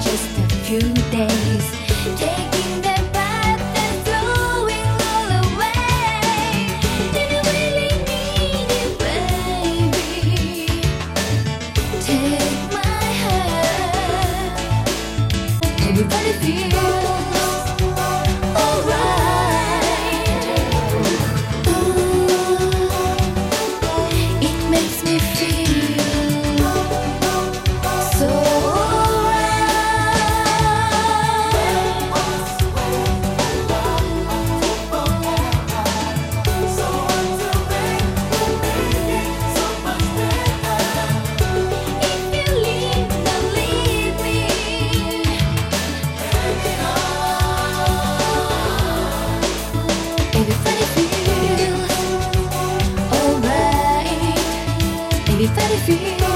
just a few days, Everybody feel